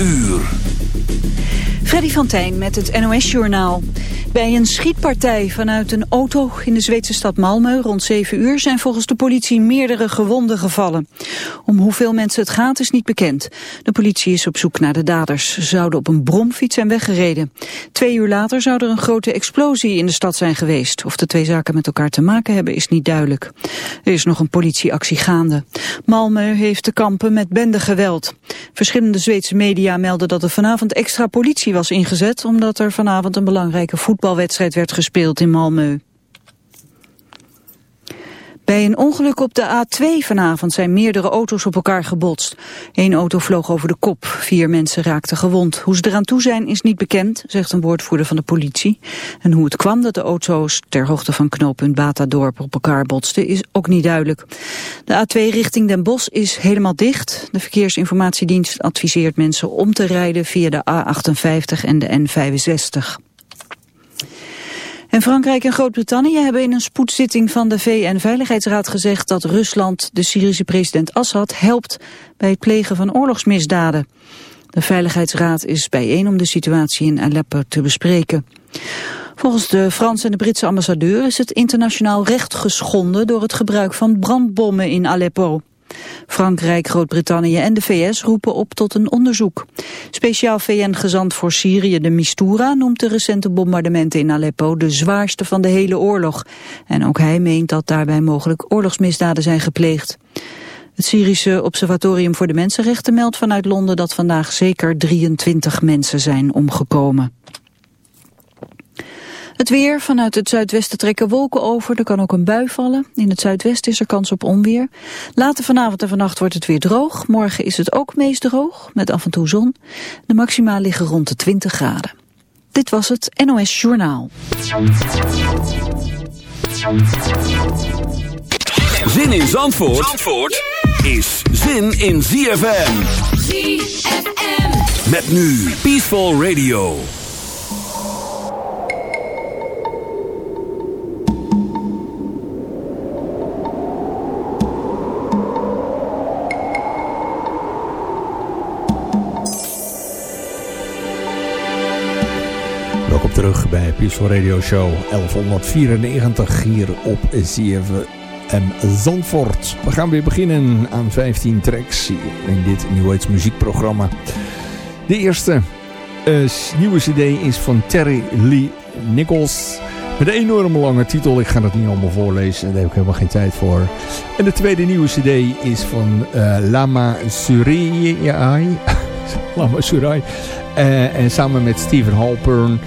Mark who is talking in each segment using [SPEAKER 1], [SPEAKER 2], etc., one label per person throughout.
[SPEAKER 1] uur.
[SPEAKER 2] Freddy van Tijn met het NOS-journaal. Bij een schietpartij vanuit een auto in de Zweedse stad Malmö rond 7 uur zijn volgens de politie meerdere gewonden gevallen. Om hoeveel mensen het gaat is niet bekend. De politie is op zoek naar de daders. Ze zouden op een bromfiets zijn weggereden. Twee uur later zou er een grote explosie in de stad zijn geweest. Of de twee zaken met elkaar te maken hebben is niet duidelijk. Er is nog een politieactie gaande. Malmö heeft te kampen met bendegeweld. Verschillende Zweedse media melden dat er vanavond extra politie was ingezet... omdat er vanavond een belangrijke voetbalwedstrijd werd gespeeld in Malmö. Bij een ongeluk op de A2 vanavond zijn meerdere auto's op elkaar gebotst. Eén auto vloog over de kop, vier mensen raakten gewond. Hoe ze eraan toe zijn is niet bekend, zegt een woordvoerder van de politie. En hoe het kwam dat de auto's ter hoogte van knooppunt Batadorp op elkaar botsten is ook niet duidelijk. De A2 richting Den Bosch is helemaal dicht. De Verkeersinformatiedienst adviseert mensen om te rijden via de A58 en de N65. En Frankrijk en Groot-Brittannië hebben in een spoedzitting van de VN-veiligheidsraad gezegd dat Rusland de Syrische president Assad helpt bij het plegen van oorlogsmisdaden. De Veiligheidsraad is bijeen om de situatie in Aleppo te bespreken. Volgens de Franse en de Britse ambassadeur is het internationaal recht geschonden door het gebruik van brandbommen in Aleppo. Frankrijk, Groot-Brittannië en de VS roepen op tot een onderzoek. Speciaal VN-gezant voor Syrië, de Mistura, noemt de recente bombardementen in Aleppo de zwaarste van de hele oorlog. En ook hij meent dat daarbij mogelijk oorlogsmisdaden zijn gepleegd. Het Syrische Observatorium voor de Mensenrechten meldt vanuit Londen dat vandaag zeker 23 mensen zijn omgekomen. Het weer, vanuit het zuidwesten trekken wolken over. Er kan ook een bui vallen. In het zuidwesten is er kans op onweer. Later vanavond en vannacht wordt het weer droog. Morgen is het ook meest droog, met af en toe zon. De maxima liggen rond de 20 graden. Dit was het NOS Journaal.
[SPEAKER 1] Zin in Zandvoort, Zandvoort is zin in ZFM. ZFM. Met nu Peaceful Radio.
[SPEAKER 3] Terug bij Peaceful Radio Show 1194 hier op CFM Zandvoort. We gaan weer beginnen aan 15 tracks in dit Age muziekprogramma. De eerste uh, nieuwe cd is van Terry Lee Nichols. Met een enorme lange titel. Ik ga dat niet allemaal voorlezen. Daar heb ik helemaal geen tijd voor. En de tweede nieuwe cd is van uh, Lama Surai. Lama Surai. Uh, en samen met Steven Halpern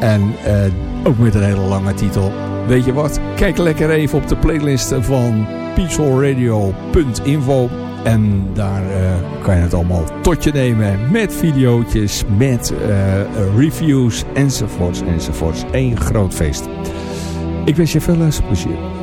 [SPEAKER 3] en uh, ook met een hele lange titel. Weet je wat? Kijk lekker even op de playlist van peacefulradio.info. En daar uh, kan je het allemaal tot je nemen. Met video's, met uh, reviews enzovoorts enzovoorts. Eén groot feest. Ik wens je veel luisterplezier.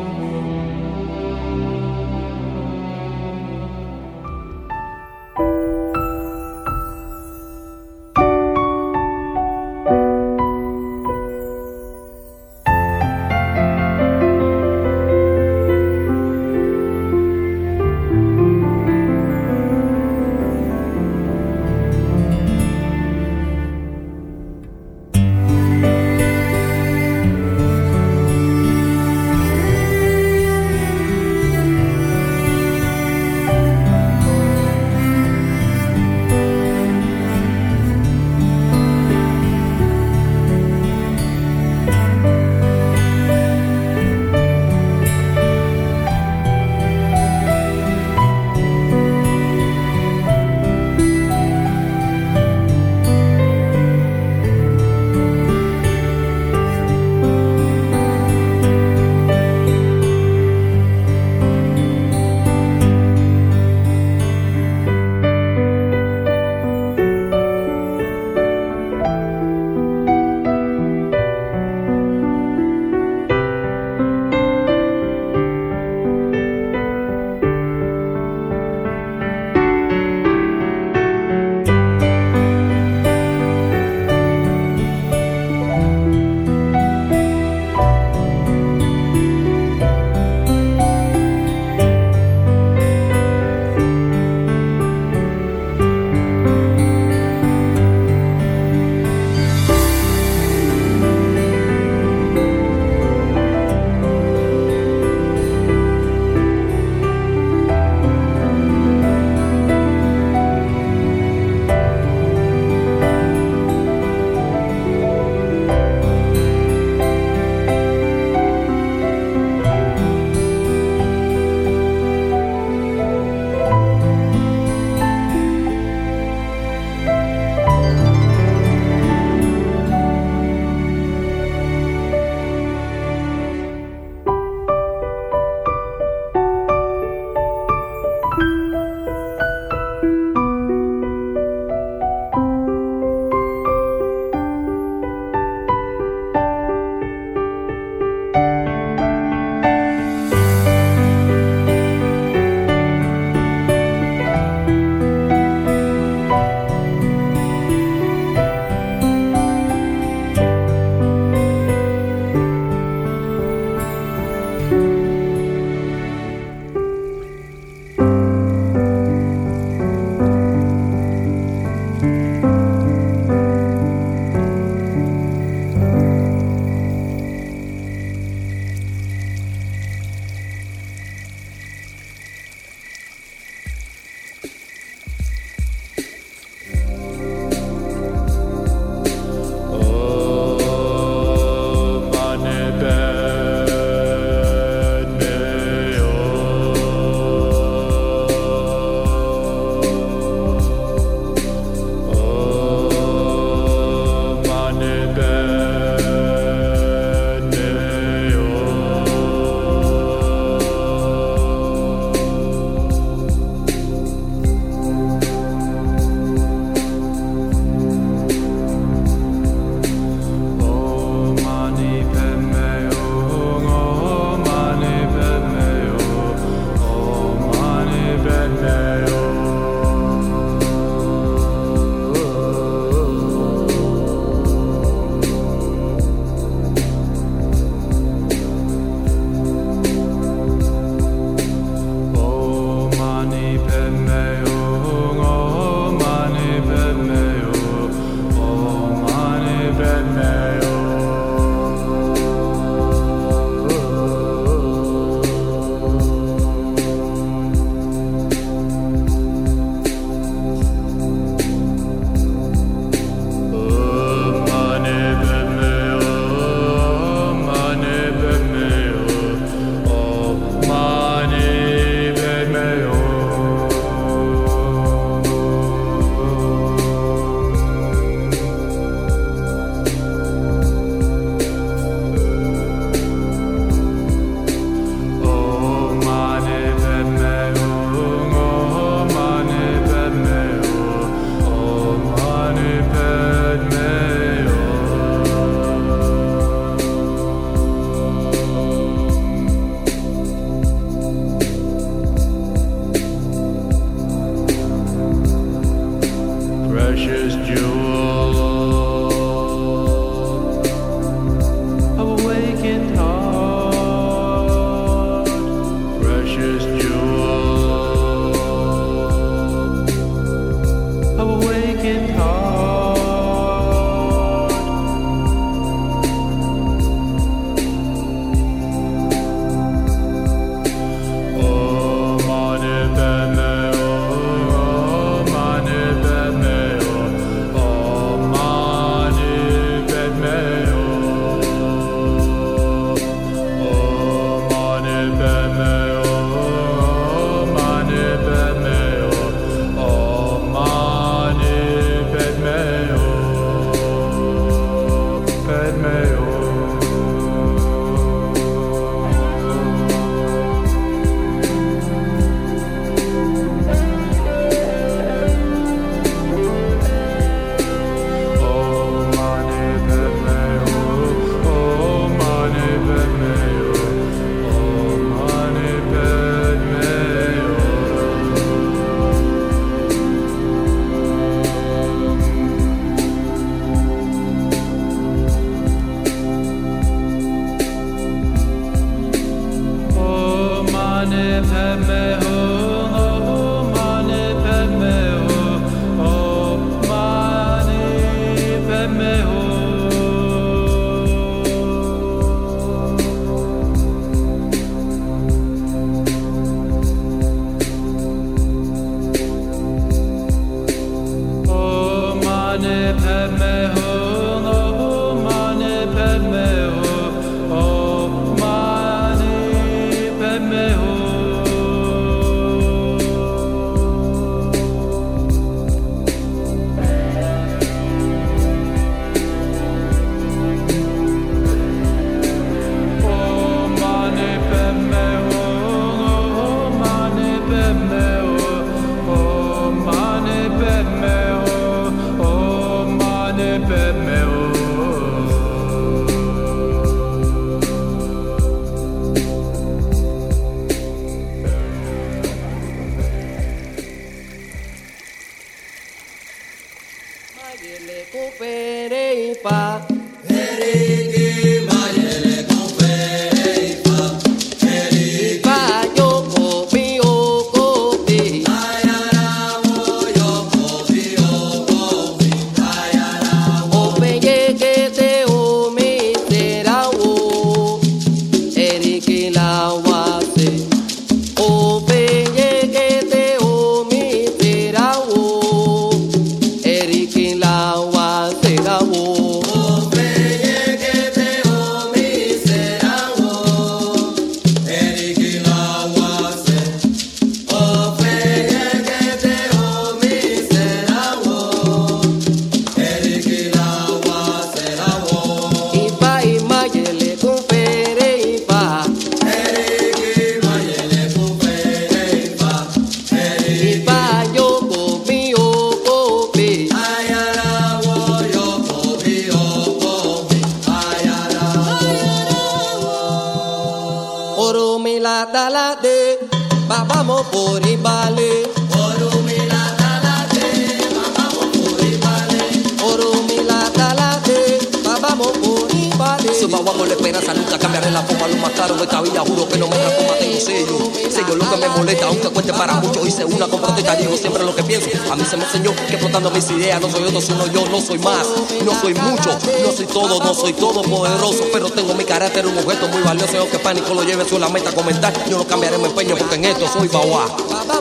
[SPEAKER 4] Pánico lo lleve a la meta a comentar. Yo no cambiaré mi empeño porque en esto soy Bawa.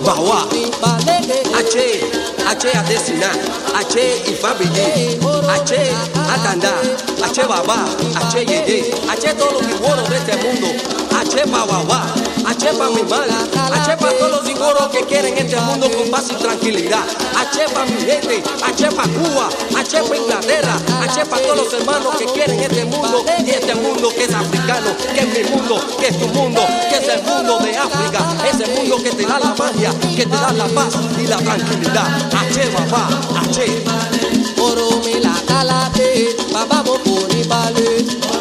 [SPEAKER 4] Bawa. H, H a Desina, H y Fabi H a Tanda, H Baba, H Yeye, H todos los figuros de este mundo. H Bawa, H pa mi mala, H pa todos los figuros que quieren este mundo con paz y tranquilidad. H pa mi gente, H pa Cuba, H pa Inglaterra, H pa todos los hermanos que quieren este mundo y este mundo que es africano, que es mi mundo, que es tu mundo, que es el mundo de África, ese mundo que te da la magia, que te da la paz y la tranquilidad. H papá, H.
[SPEAKER 5] Oro me la calate, papá poni bale. Oro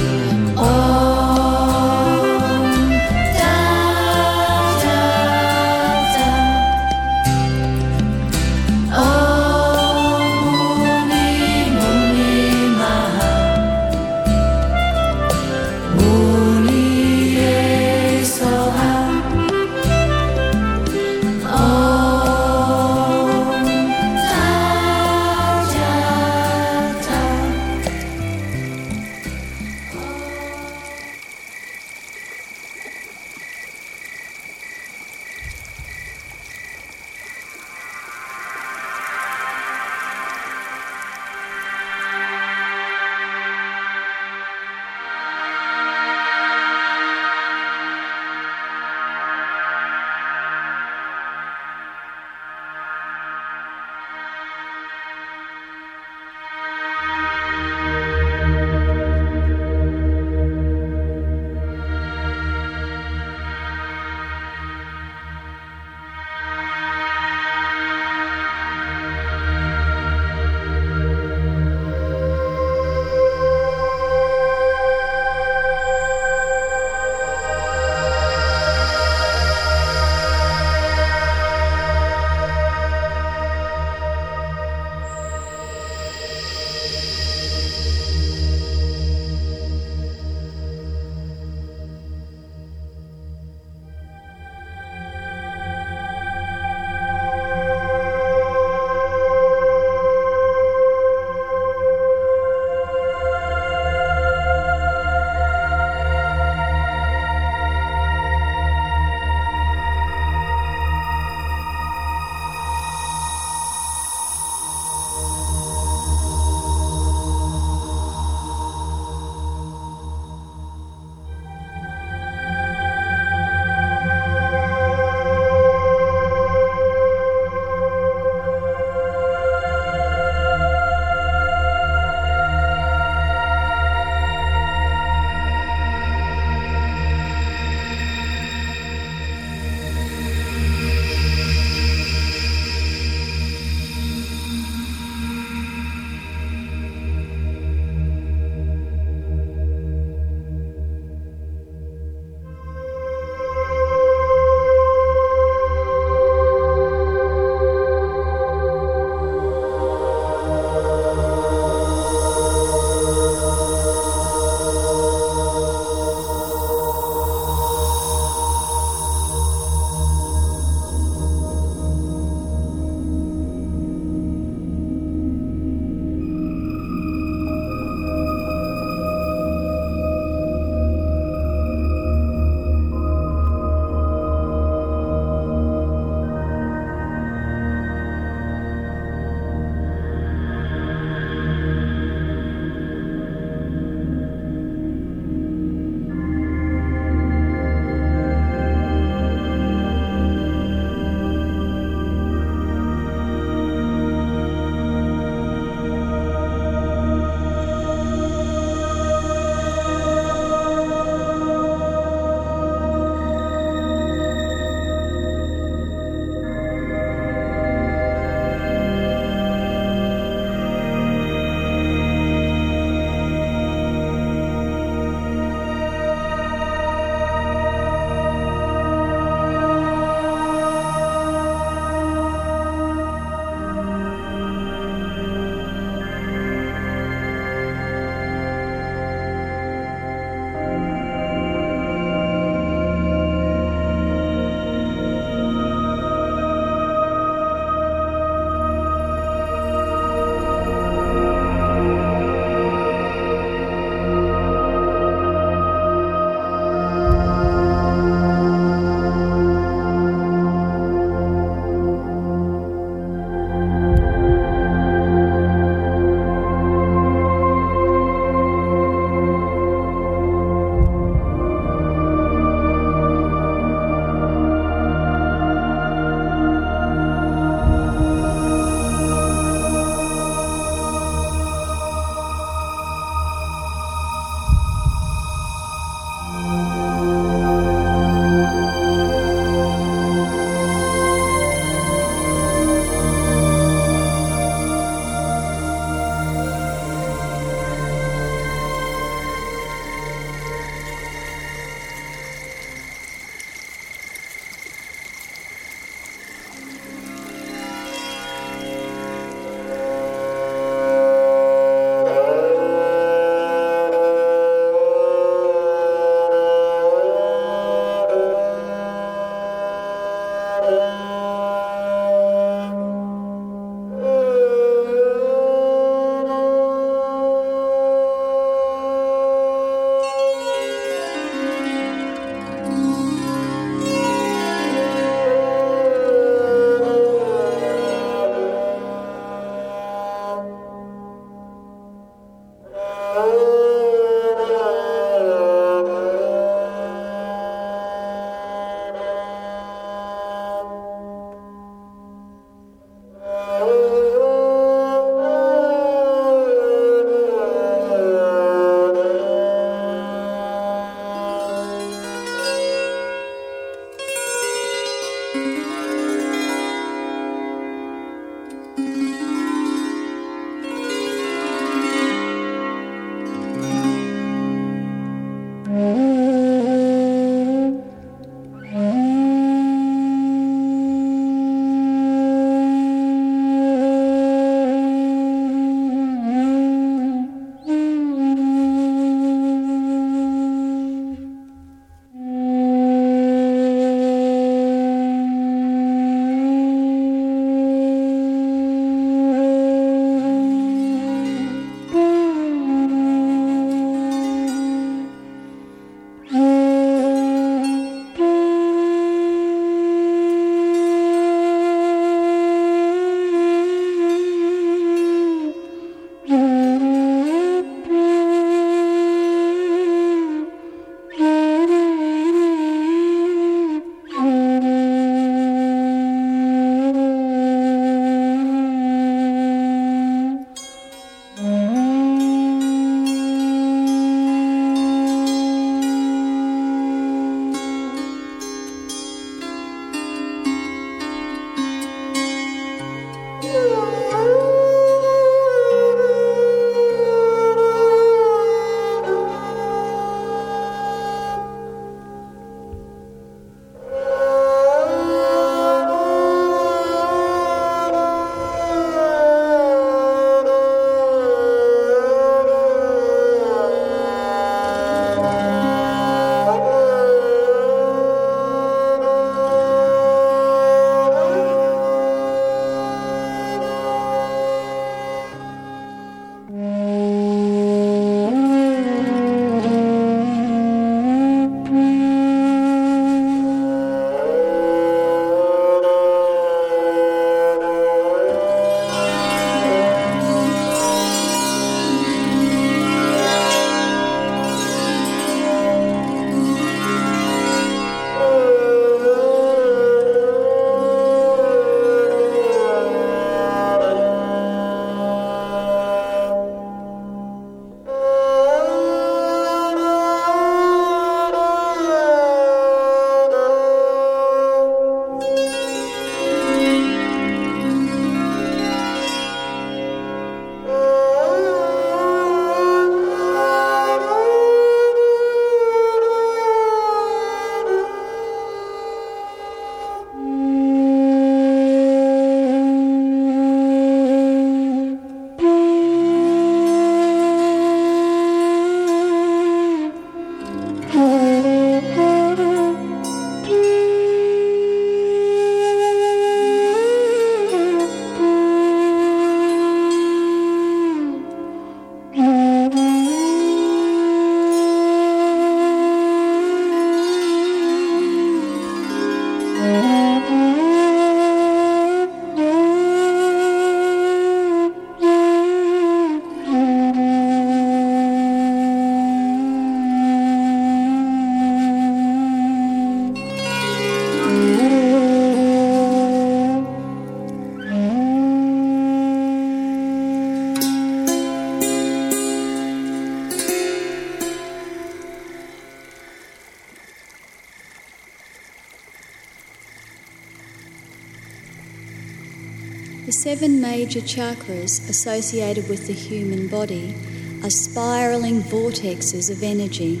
[SPEAKER 6] major chakras associated with the human body are spiraling vortexes of energy,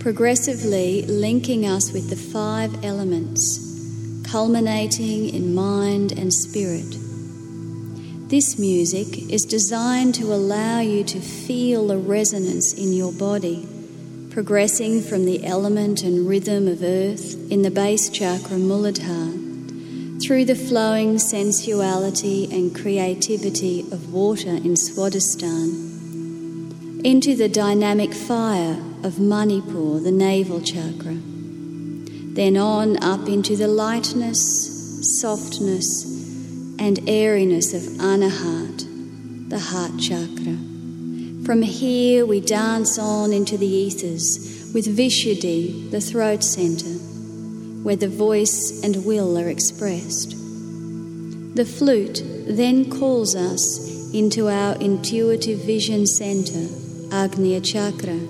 [SPEAKER 6] progressively linking us with the five elements, culminating in mind and spirit. This music is designed to allow you to feel a resonance in your body, progressing from the element and rhythm of earth in the base chakra Muladhara through the flowing sensuality and creativity of water in Swadhisthana into the dynamic fire of Manipur, the navel chakra, then on up into the lightness, softness, and airiness of Anahat, the heart chakra. From here, we dance on into the ethers with Vishuddhi, the throat center, where the voice and will are expressed. The flute then calls us into our intuitive vision center, Agnya chakra,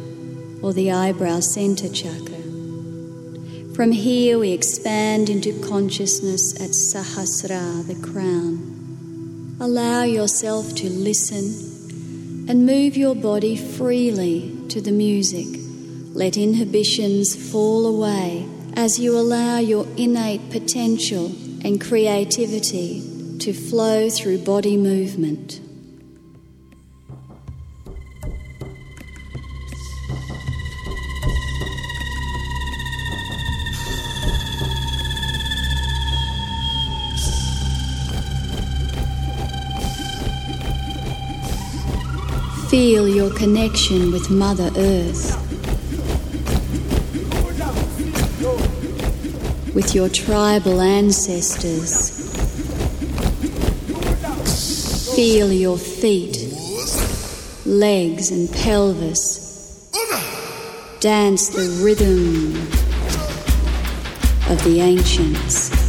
[SPEAKER 6] or the eyebrow center chakra. From here, we expand into consciousness at Sahasra, the crown. Allow yourself to listen and move your body freely to the music. Let inhibitions fall away as you allow your innate potential and creativity to flow through body movement. Feel your connection with Mother Earth, with your tribal ancestors. Feel your feet, legs, and pelvis. Dance the rhythm of the ancients.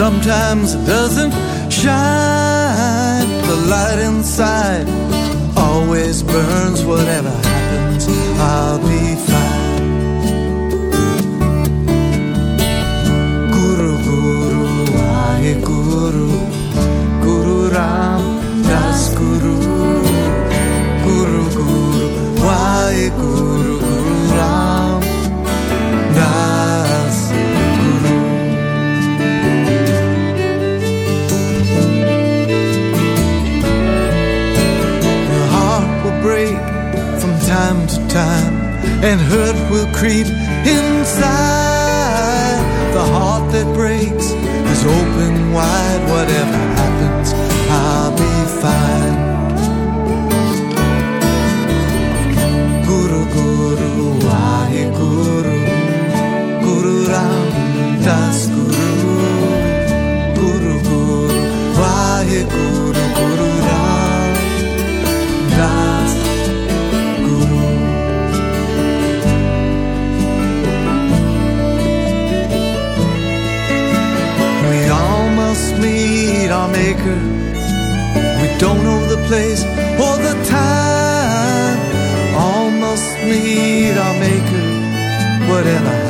[SPEAKER 7] Sometimes it does maker. We don't know the place or the time. All must meet our maker, whatever